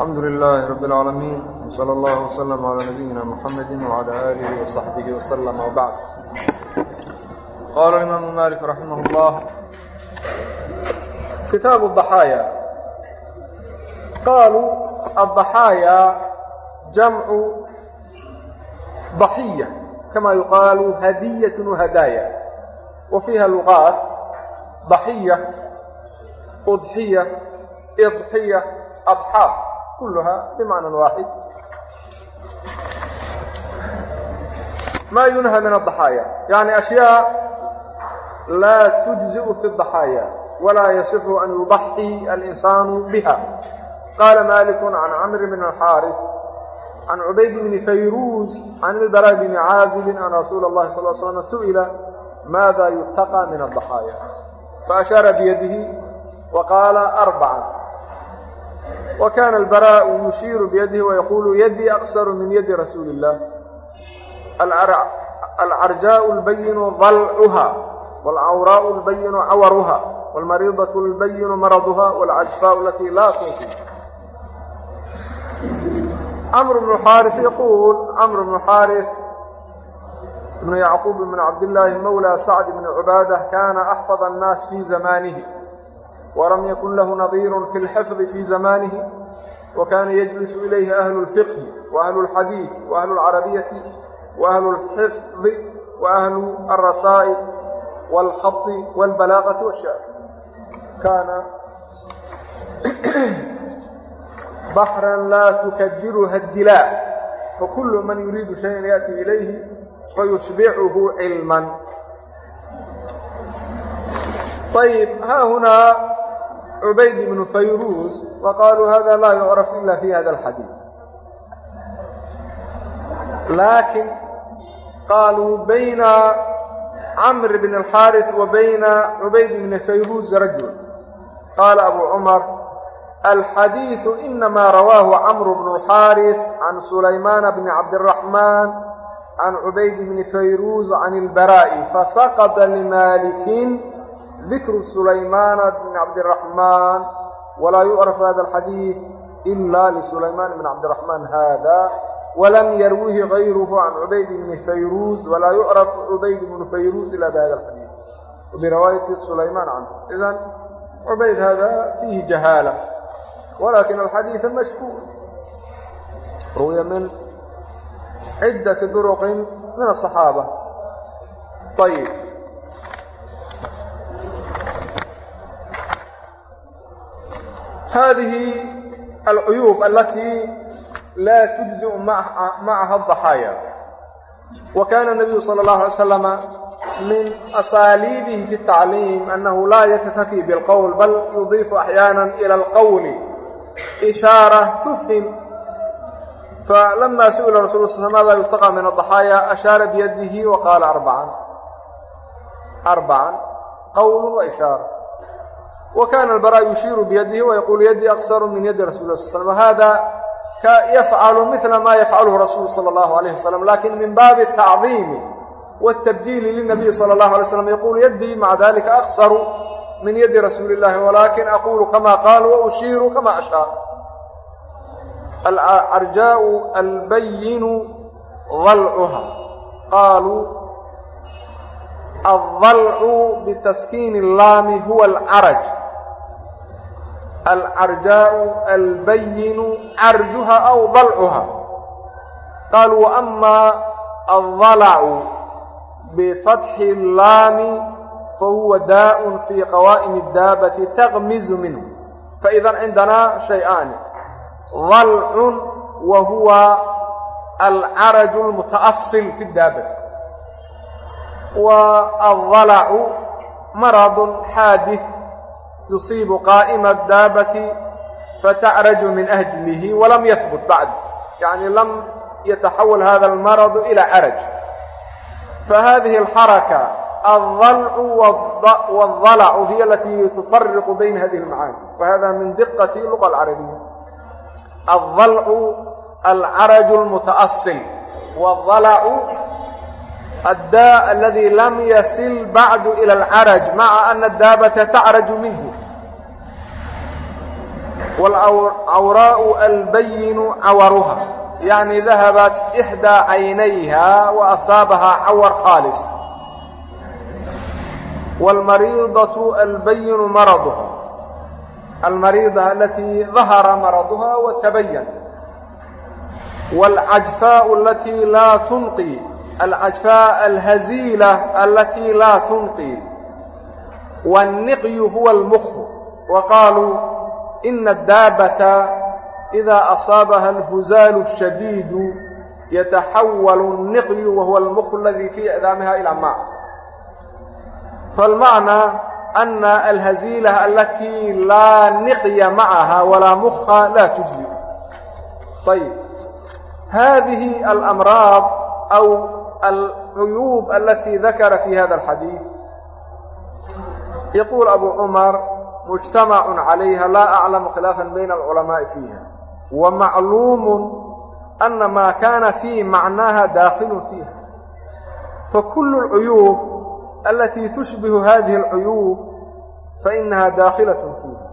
alxamdu lilaah rab اlcaalamiin wsala allah wslm calaa nabiyina mxamedi wcalaa aalihi wsaxbihi wslm wbacd qaala imaamu malik raximah اllah kitaabu baxaaya qaaluu abaxaaya jamcu baxiya kama yuqaalu hadiyaة whadaaya wa fiiha luqaat baxya udxiya idxiya abxaab kulha bmacna waaxid ma yunha min الضaxaaya yani أشhyaaء laa تujزiء fi الضaxaaya wala yaصixu an yuضaxi الإnsan bha qala malik عan camr bn الxاariث عan cubayd bn fayruz عan اlbarا bn caazib an rasuul الlahi صl ل slm سئل ماذا يتقى من الضحايا. فأشار بيده وقال arbca وkاna الbarاء yushiir byadih وyqul yadii أqsr min yadi rasuuli الlah alcarjاء اlbayinu dalcuha واlcawrاء اlbayinu cawarha واlmariidaة اlbayinu maradha واlcajfاء lati la tunfi mr بن xاriث yquul mr بن xاriث بن yعquب بn cabd للaahi mawlى sacd بn cubاadة kana أxfظ الnaas fي zamاnه أحفظ الناس في زمانه ولم يكن له نظير في الحفظ في زمانه وكان يجلس إليه أهل الفقه وأهل الحديث وأهل العربية وأهل الحفظ وأهل الرسائل والخط والبلاغة والشعر كان بحرا لا تكدرها الدلاء فكل من يريد شيئا يأتي إليه فيشبعه علما طيب ها هنا عبيد cubayd ibnu fayruus wa qaaluu hada laa yucraf ila fi hada alxadiid laakin qaaluu bayna camr bn alxaaris wa bayna cubayd bni fayruus rajul qaala abu cumar alxadiidu inamaa rawaahu camru bnu alxaaris can sulaymaana bni cabdiraxmaan can cubayd bni fayruus can ilbaraa'i fasaqata limaalikin dikru sulaymaana bn cabdiraxmaan walaa yucraf hada alxadiid ila lisulaymaan bn cabdiraxmaan hada walam yarwihi gayruhu can cubayd bni fayruus walaa yucraf cubayd bnu fayruus ila bihada alxadiid وبرواية سليمان عنه إذا عبيد هذا فيه جهالة ولكن الحديث مشهور روي من عدة طرق من الصحابة طيب hadihi alcuyuub alatii laa tujziu macaha adaxaaya wa kana nabiyu sala اllahu alay slama min asaaliibihi fi الtacliim annahu laa yaktafi biاlqowl bal yudiifu axyaana ila اlqowli ishaara tufhim falama su'ila rasul sl mada yutaqى min الضaxaaya ashaara biyadihi wa qaala arbacan arbacan qowl wa ishaara وإشارة وكان البراء يشير بيده ويقول يدي أقصر من يد رسول الله صلى الله عليه وسلم وهذا يفعل مثل ما يفعله رسول صلى الله عليه وسلم لكن من باب التعظيم والتبجيل للنبي صلى الله عليه وسلم يقول يدي مع ذلك أقصر من يد رسول الله ولكن أقول كما قال وأشير كما أشار العرجاء البين ضلعها قالوا الضلع alcarjaau albayinu carjuha aw dalcuha qaal waama aldalacu bifatxi اllaami fahuwa daaء fii qawaa'im اdaabati taqmizu minhu faidan cindanaa shay'aani dalcun wa huwa alcaraju اlmutaasil fi daabati wa aldalacu maradun xaadih yuصiibu qaa'ma daabati fata'raju min أhjmihi walam yahbut bacd yani lam yataxawal hada اlmaradu ilى caraj fahadihi اlxaraka الضلع والضلع هي التي تفرق بين هذه المعاني وهذا من دقة اللغة العربية الضلع العرج المتأصل والضلع الداء الذي لم يصل بعد إلى العرج مع أن الدابة تعرج منه waalcawraa'u albayinu cawaruha yacni dahabat ixdaa caynayha wa asaabahaa cawar khaalis waalmariidatu albayinu maraduha almariida alatii dahara maraduha watabayan waalcajfaa'u alatii laa tunqi alcajfaaء alhaziila alatii laa tunqi waالniqyu huwa اlmukhu wa qaaluu ina addaabata إida asaabaha alhuzaalu الshadiidu yataxawalu الniqyu wa huwa almukhu aladii fii icdaamiha ilى ma falmacnaa ana alhaziila alatii laa niqya macaha walaa mukha laa tujzi ayb hadihi alamraad aw العyوب التي ذكر في هذا الحديث يقول أبو mujtamacun calayha laa aclamu khilaafan bayna alculamaai fiiha wa macluumun ana maa kaana fii macnaaha daakhilun fiiha fakulu اlcuyuub alatii tushbihu hadihi اlcuyuub fainaha daakhilaة fiiha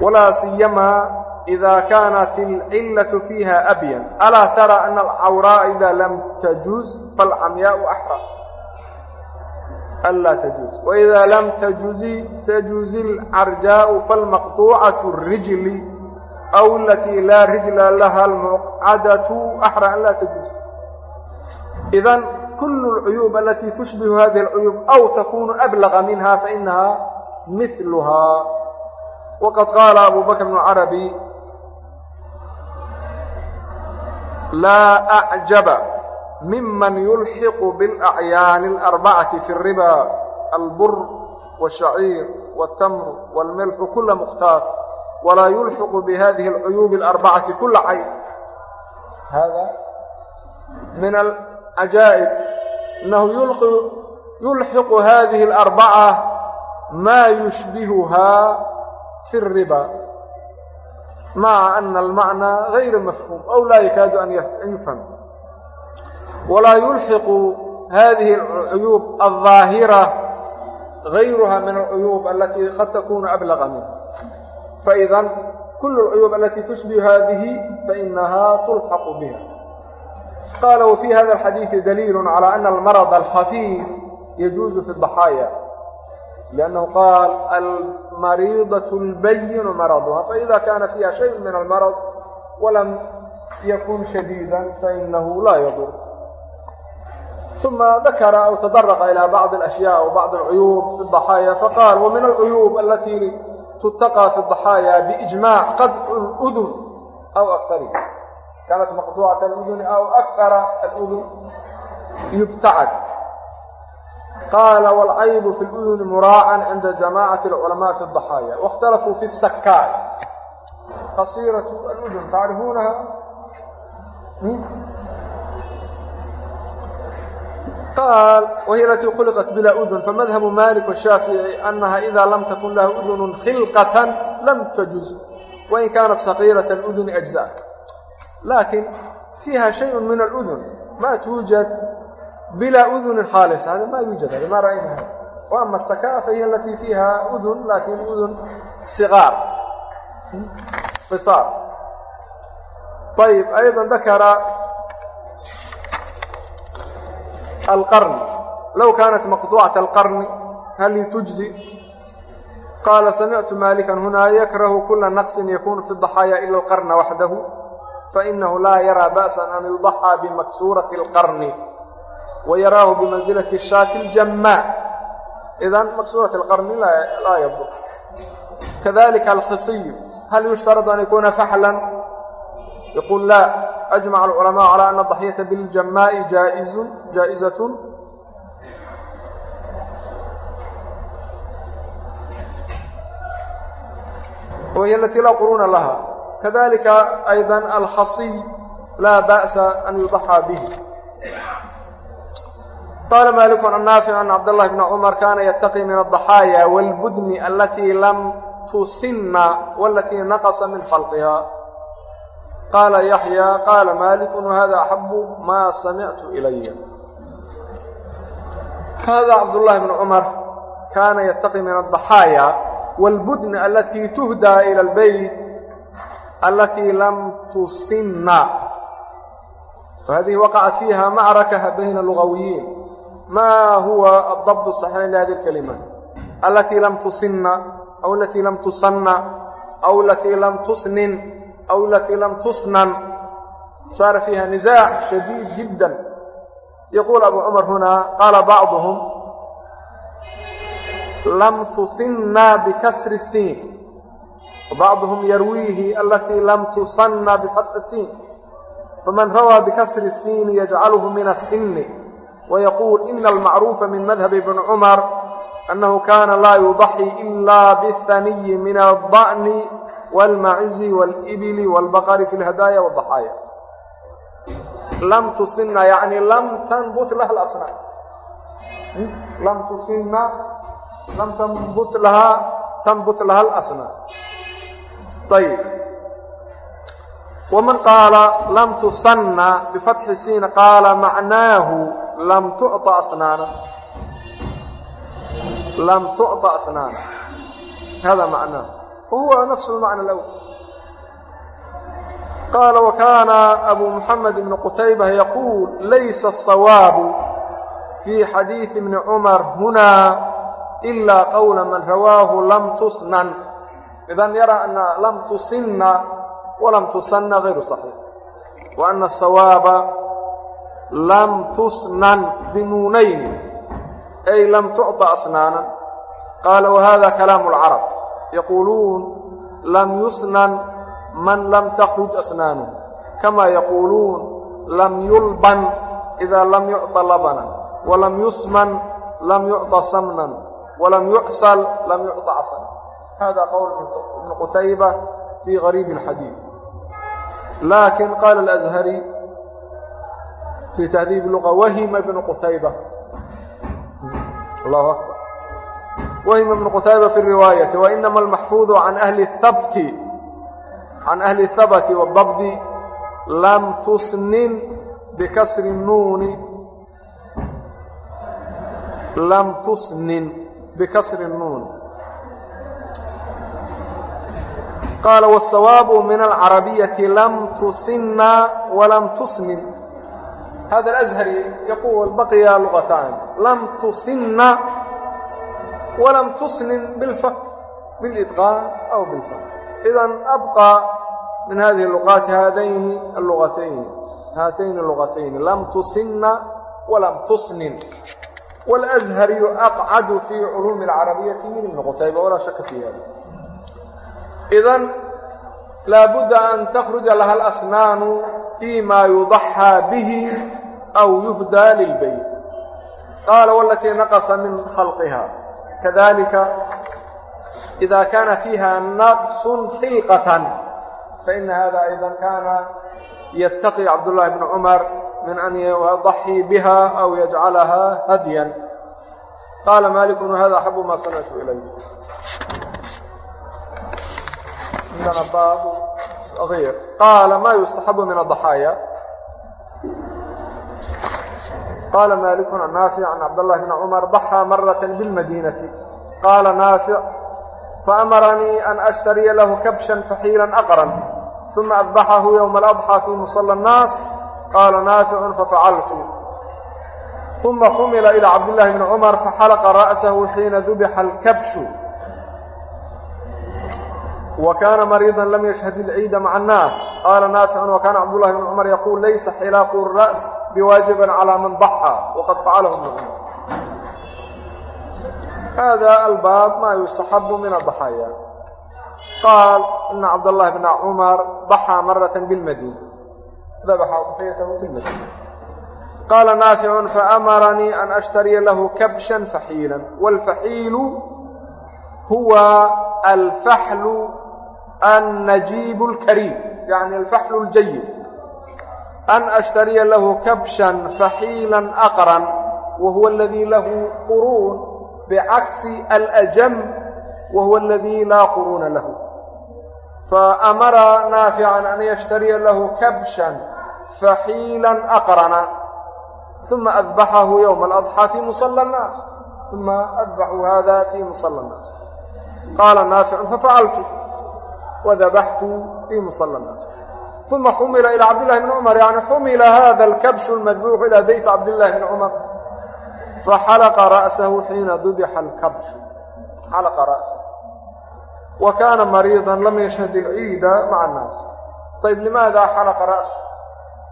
walaa siyamaa إida kaanat اlcilaة fiiha abyan. Alaa tara ana alcawraa ida lam tajuuz faاlcamyaau axra anlaa tajuuz waidaa lam tajuzi tajuuzi alcarjaa'u falmaqطuucaةu الrijli aw alatii laa rijla laha almuqcadatu axra an laa tajuuz idan kul اlcuyuub alatii tushbihu hadihi اlcuyuub aw takunu ablaqa minha fainaha miluhaa waqad qaala abu bakr bnu carabi laa acjaba miman yulxiqu bialacyaani alarbacati fi riba albur wاshaciir wاtamr wاlmilxu kula mukhtaar walaa yulxiqu bihadihi اlcuyuubi alarbacati kula cayn hada min alajaa'ib annahu yulxiqu hadihi اlarbaca maa yushbihuhaa fi اriba maca ana almacnaa gayra mafhuum aw laa yakaadu an yufham walaa yulxiqu hadihi alcuyuub alظaahira gayruha min alcuyuub alatii qad takunu ablaga minha faidan kul alcuyuub alatii tushbihu hadihi fainaha tulxaqu biha qaala wfي hada alxadiiثi daliil calى ana almarض alkhafiif yajuuzu fi الضaxaaya لأنه قال المريضة البين مرضها فإذا كان فيها شيء من المرض ولم يكن شديدا فإنه لا uma dakara aw tadaraqa ilى bacdi اlashyaء w bacd اlcuyuub fi الضaxaaya faqaal wmin اlcuyuub alati tutaqى fi الضaxaaya biijmac qadcu اlأdun aw akari kaanat maqduucat اluduni aw akara aludun yubtacad qaala wاlcaybu fi اluduni muraacan cinda jamacaةi اlculamaa fi الضaxaaya waاkhtalafuu fi الsakaay qasiiraة اludun tacrifuunaha qaal wahiy alatii khuliqat bilaa udun famadhabu malik shaafici anaha idaa lam takun laha udunu khilqatan lam tajuz wain kaanat saqiirat uduni ajza laakin fiiha shayء min aludun ma tuujad bilaa uduni khaalisa hada ma yuujad hada ma ra'aynaha wa ama saka fahiy alatii fiiha udun laakiin udun siqaar fisaar ayb ayضa dakara القرن لو كانت مقطوعة القرن هل تجزي قال سمعت مالكا هنا يكره كل نقص يكون في الضحايا إلا القرن وحده فإنه لا يرى بأسا أن يضحى بمكسورة القرن ويراه بمنزلة الشاة الجماء إذا مكسورة القرن لا يضر كذلك الخصي هل يشترط أن يكون فحلا يقول لا أجمع العلماء على أن الضحية بالجماء جائز جائزة وهي التي لا قرون لها كذلك أيضا الخصي لا بأس أن يضحى به qala malik can naafic an cabdاllahi bna cumar kana yataqi min الضaxaaya wاlbudni alatii lam tusinna walatii naqasa min khalqiha qaala yaxya qaala maliku wahada axabu ma samictu ilaya hada cabdullahi bn cumar kaana yataqi min الضaxaaya wاlbudn alatii tuhdaa ilى اlbeyt alatii lam tusinna وhadihi waqacat fiiha macraka bayna lugawiyiin ma huwa الضبط الصحيح لhadi الكلمة التي لم تصن أو التي لم تصن أو التي لم تسنن أو التي لم تسنن صار فيها نزاع شديد جدا يقول أبو عمر هنا قال بعضهم لم تصن بكسر السين وبعضهم يرويه التي لم تصن بفتح السين فمن روى بكسر السين يجعله من السن ويقول إن المعروف من مذهب ابن عمر أنه كان لا يضحي إلا بالثني من الضأن والمعز والإبل والبقر في الهدايا والضحايا لم تصن يعني لم تنبت لها الأصنام لم تصن لم تنبت لها تنبت لها الأصنام طيب ومن قال لم تصن بفتح السين قال معناه لم تعطى أصنانا لم تعطى أصنانا هذا معناه وهو نفس المعنى الأول قال وكان أبو محمد بن قتيبة يقول ليس الصواب في حديث ابن عمر هنا إلا قول من رواه لم تسنن إذا يرى أن لم تسن ولم تسن غير صحيح وأن الصواب لم تسنن بنونين أي لم تعطى أسنانا قال وهذا كلام العرب يقولون لم يسنن من لم تخرج أسنانه كما يقولون لم يلبن إذا لم يعطى لبنا ولم يسمن لم يعطى سمنا ولم يعسل لم يعطى عسلا هذا قول ابن قتيبة في غريب الحديث لكن قال الأزهري في تهذيب اللغة وهم ابن قتيبة الله أكبر whm بن qتaybة في الriواaيaةi وإnma الmaxفuظ عan أhli اhabt عan أhli الhabti والdabdi lam tusnin bikasri الnuuni lam tusnin bikasri الnuun qaala والsawاab min الcarabiyaةi lam tusinna وlam tusnin hada الأزhri yaqul baqiya luغataan lam tusinna walam tusnin bilfak bilidqaan aw bilfak idan abqaa min hadihi luqaati haadayni aluqatayni haatayni luqatayni lam tusinna walam tusnin wاlأzhariyu aqcadu fii culuumi اlcarabiyati min ibni qutayba walaa shaka fii hada idan laabudda an takhruja laha alasnaanu fii ma yudaxaa bihi aw yuhdaa lilbeyt qaala walatii naqasa min khalqiha kadalika ida kana fiiha naqsun hilqatan faina hada ayda kana ytaqi cabdullahi bn cumar min an ydaxii biha aw yajcalaha hadyan. Qaala malikun hada axabu ma sanatu ilay qaala ma yustaxabu min adaxaaya qaala maaliku can naafic can cabdallahi bni cumar baxaa marata bilmadiinati qaala naafic faamaranii an ashtariya lahu kabshan faxiilan aqran uma adbaxahu yowma aladxaa fii musala annaas qaala naaficun fafacaltu uma humila ilaa cabdillahi bni cumar faxalaqa ra'sahu xiina dubixa alkabshu وkاna مريضا lm yشhhد العيid mع الناaس qاla ناaفع وkاna cبdاللh بن cمر yقول laysa xلاaq الرأس بواaجiبا عlى maن ضحى وqad faclh بن cمر hda الbاab ma يustaxب min الضحايا qاal إنa cبdاللh بن cمر ضحى mرة بالmdينة dبx ضحytه bالmdينة qاla ناaفع فأmرnيi أn أشhتريa lh كبشhا فaxيiلا والفaxيiل هuوa الفحل النجيب الكريم يعني الفحل الجيد أن أشتري له كبشا فحيلا أقرا وهو الذي له قرون بعكس الأجم وهو الذي لا قرون له فأمر نافعا أن يشتري له كبشا فحيلا أقرنا ثم أذبحه يوم الأضحى في مصلى الناس ثم أذبحوا هذا في مصلى الناس قال نافع ففعلت wadabaxtu fii musala naas uma xumila ilى cabdillahi bni cumar yani xumila hada alkabshu اlmadbuuxu ilى beyt cabdillahi bni cumar faxalaqa ra'sahu xiina dubixa alkabshu xalaqa ra'sahu wa kaana mariidan lam yashhad ilciida maca annaas ayb limaada xalaqa ra'sa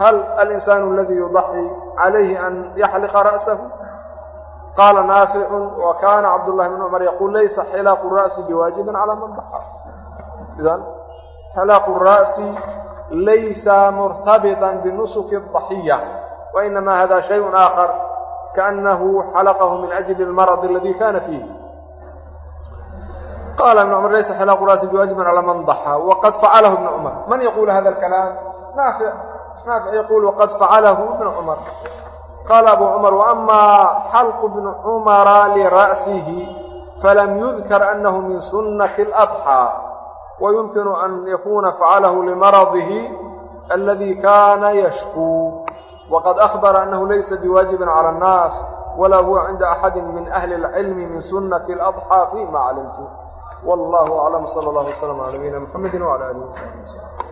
hal alinsaanu aladii yudaxi calayhi an yaxliqa ra'sahu qaala naaficun wa kaana cabdullahi bn cumar yaquul laysa xilaaqu ra'si biwaajibin calaa man daxa idan xalaqu ra'si laysa murtabiطan binusuki الضaxiya wainama hada shayء aakhar kaأnahu xalaqahu min ajli اlmarad aladi kana fiihi qال بن cمر laysa xlاq rأسi بwajب عlى man ضaxى وqad faclh بن cمر man yqul hada الكلام؟ نaafiع نaafiع yqul وqad faclh بن cمر qال abu cمر وأma xalq بن cمra لرأسihi falam yذkar أnah min sunaة الأضحى. ويمكن أن يكون فعله لمرضه الذي كان يشكو وقد أخبر أنه ليس بواجب على الناس ولا هو عند أحد من أهل العلم من سنة الأضحى فيما علمت والله أعلم صلى الله وسلم على نبينا محمد وعلى آله وصحبه وسلم